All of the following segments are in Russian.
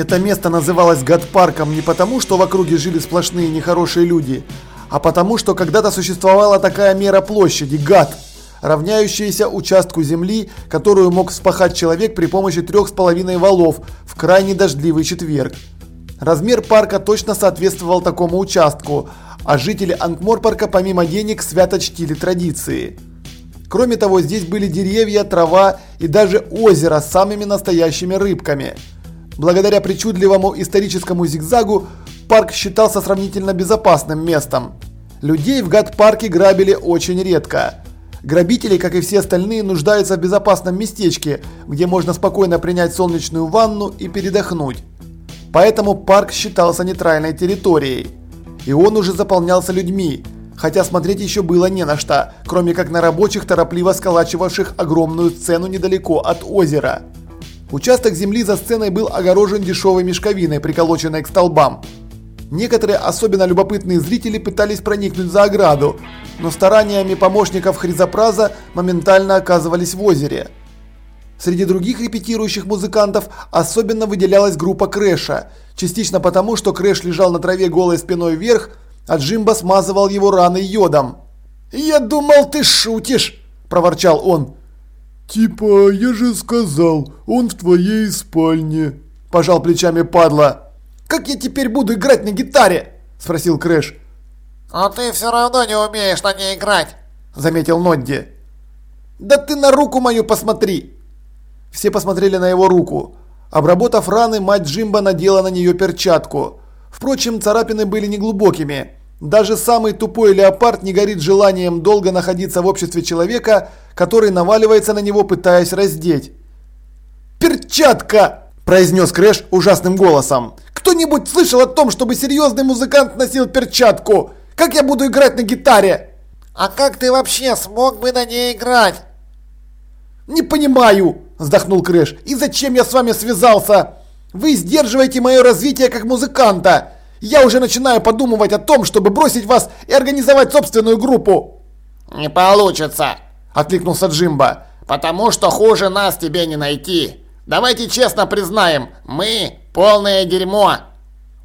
Это место называлось Гад-парком не потому, что в округе жили сплошные нехорошие люди, а потому, что когда-то существовала такая мера площади – Гад, равняющаяся участку земли, которую мог вспахать человек при помощи трех с половиной валов в крайне дождливый четверг. Размер парка точно соответствовал такому участку, а жители Ангморпарка помимо денег свято чтили традиции. Кроме того, здесь были деревья, трава и даже озеро с самыми настоящими рыбками. Благодаря причудливому историческому зигзагу парк считался сравнительно безопасным местом. Людей в Гад-парке грабили очень редко. Грабители, как и все остальные, нуждаются в безопасном местечке, где можно спокойно принять солнечную ванну и передохнуть. Поэтому парк считался нейтральной территорией. И он уже заполнялся людьми, хотя смотреть еще было не на что, кроме как на рабочих, торопливо сколачивавших огромную сцену недалеко от озера. Участок земли за сценой был огорожен дешевой мешковиной, приколоченной к столбам. Некоторые особенно любопытные зрители пытались проникнуть за ограду, но стараниями помощников Хризопраза моментально оказывались в озере. Среди других репетирующих музыкантов особенно выделялась группа Крэша, частично потому, что Крэш лежал на траве голой спиной вверх, а Джимбо смазывал его раны йодом. «Я думал, ты шутишь!» – проворчал он. «Типа, я же сказал, он в твоей спальне», – пожал плечами падла. «Как я теперь буду играть на гитаре?» – спросил Крэш. «А ты все равно не умеешь на ней играть», – заметил Нодди. «Да ты на руку мою посмотри!» Все посмотрели на его руку. Обработав раны, мать Джимба надела на нее перчатку. Впрочем, царапины были неглубокими. Даже самый тупой леопард не горит желанием долго находиться в обществе человека, который наваливается на него, пытаясь раздеть. «Перчатка!» – произнес Крэш ужасным голосом. Кто-нибудь слышал о том, чтобы серьезный музыкант носил перчатку? Как я буду играть на гитаре? А как ты вообще смог бы на ней играть? Не понимаю, вздохнул Крэш. И зачем я с вами связался? Вы сдерживаете мое развитие как музыканта. Я уже начинаю подумывать о том, чтобы бросить вас и организовать собственную группу. Не получится, откликнулся Джимба. Потому что хуже нас тебе не найти. Давайте честно признаем, мы полное дерьмо.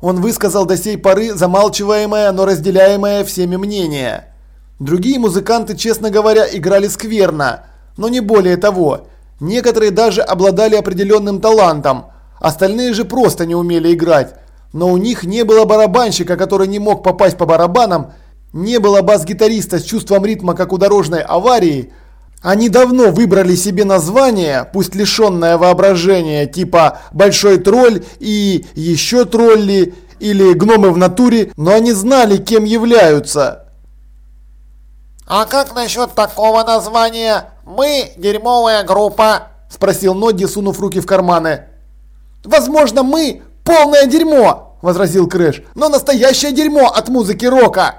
Он высказал до сей поры замалчиваемое, но разделяемое всеми мнение. Другие музыканты, честно говоря, играли скверно, но не более того. Некоторые даже обладали определенным талантом, остальные же просто не умели играть. Но у них не было барабанщика, который не мог попасть по барабанам, не было бас-гитариста с чувством ритма, как у дорожной аварии – они давно выбрали себе название, пусть лишенное воображения, типа «Большой тролль» и «Еще тролли» или «Гномы в натуре», но они знали, кем являются. «А как насчет такого названия? Мы дерьмовая группа?» – спросил Нодди, сунув руки в карманы. «Возможно, мы полное дерьмо!» – возразил Крэш. «Но настоящее дерьмо от музыки рока!»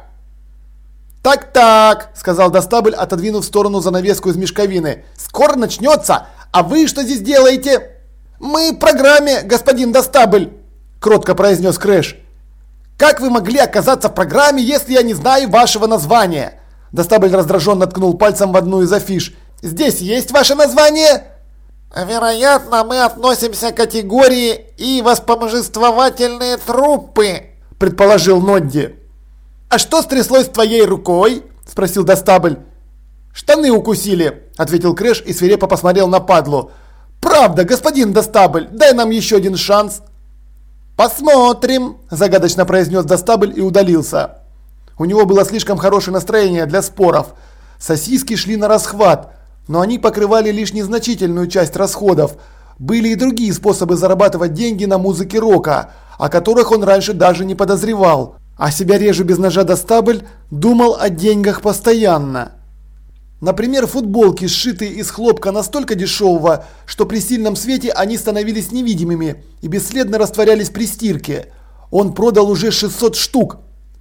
«Так-так», – сказал Достабль, отодвинув в сторону занавеску из мешковины. «Скоро начнется! А вы что здесь делаете?» «Мы в программе, господин Достабль», – кротко произнес Крэш. «Как вы могли оказаться в программе, если я не знаю вашего названия?» Достабль раздраженно ткнул пальцем в одну из афиш. «Здесь есть ваше название?» «Вероятно, мы относимся к категории и вспомоществовательные труппы», – предположил Нодди. «А что стряслось с твоей рукой?» – спросил Достабль. «Штаны укусили», – ответил Крэш и свирепо посмотрел на Падлу. «Правда, господин Достабль, дай нам еще один шанс». «Посмотрим», – загадочно произнес Достабль и удалился. У него было слишком хорошее настроение для споров. Сосиски шли нарасхват, но они покрывали лишь незначительную часть расходов. Были и другие способы зарабатывать деньги на музыке рока, о которых он раньше даже не подозревал. А себя режу без ножа до стабль, думал о деньгах постоянно. Например, футболки, сшитые из хлопка настолько дешевого, что при сильном свете они становились невидимыми и бесследно растворялись при стирке. Он продал уже 600 штук,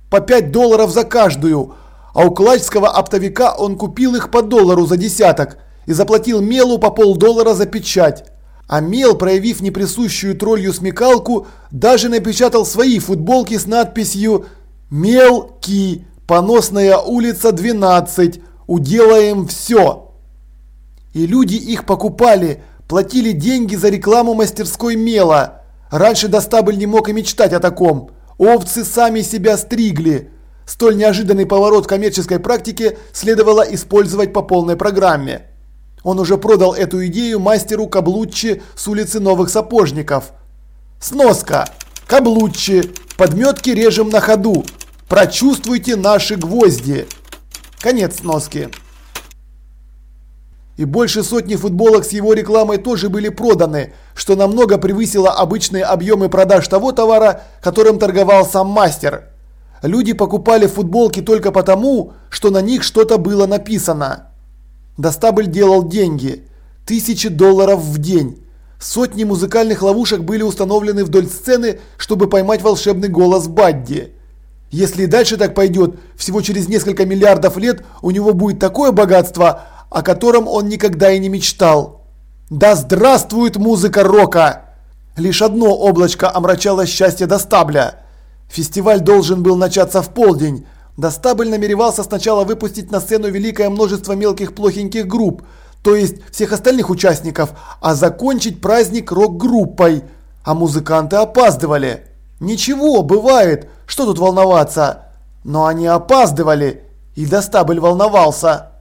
по 5 долларов за каждую, а у клачского оптовика он купил их по доллару за десяток и заплатил мелу по полдоллара за печать. А Мел, проявив неприсущую троллью смекалку, даже напечатал свои футболки с надписью «Мелки, поносная улица 12, уделаем все». И люди их покупали, платили деньги за рекламу мастерской Мела. Раньше Достабль не мог и мечтать о таком. Овцы сами себя стригли. Столь неожиданный поворот коммерческой практике следовало использовать по полной программе. Он уже продал эту идею мастеру Каблуччи с улицы Новых Сапожников. Сноска. Каблуччи. Подметки режем на ходу. Прочувствуйте наши гвозди. Конец сноски. И больше сотни футболок с его рекламой тоже были проданы, что намного превысило обычные объемы продаж того товара, которым торговал сам мастер. Люди покупали футболки только потому, что на них что-то было написано. Достабль делал деньги. Тысячи долларов в день. Сотни музыкальных ловушек были установлены вдоль сцены, чтобы поймать волшебный голос Бадди. Если и дальше так пойдет, всего через несколько миллиардов лет у него будет такое богатство, о котором он никогда и не мечтал. Да здравствует музыка рока! Лишь одно облачко омрачало счастье Достабля. Фестиваль должен был начаться в полдень. Достабль намеревался сначала выпустить на сцену великое множество мелких плохеньких групп, то есть всех остальных участников, а закончить праздник рок-группой. А музыканты опаздывали. Ничего, бывает, что тут волноваться. Но они опаздывали, и Достабль волновался.